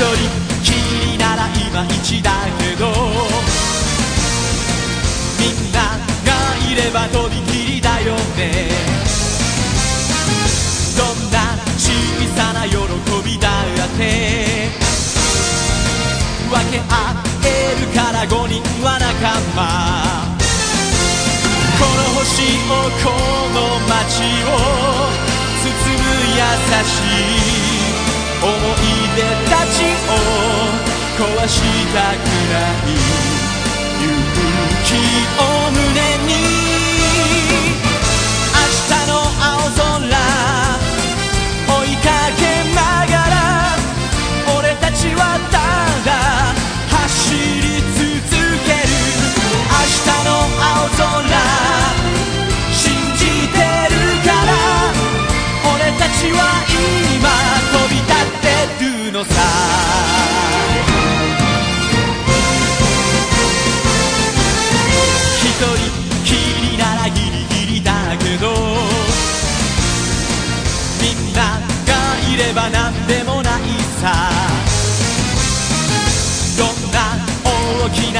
人きみならいまいちだけどみんながいればとびきりだよね。どんな小さな喜びだって分け合えるから5人は仲間。この星をこの街を包む優しいはしたくない。勇気を胸に。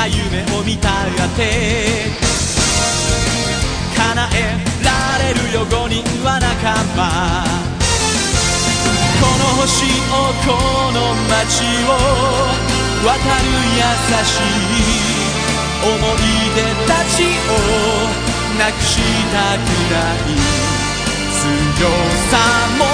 な夢を見たって叶えられるよ5人は仲間この星をこの街を渡る優しい思い出たちをなくしたくない。強さも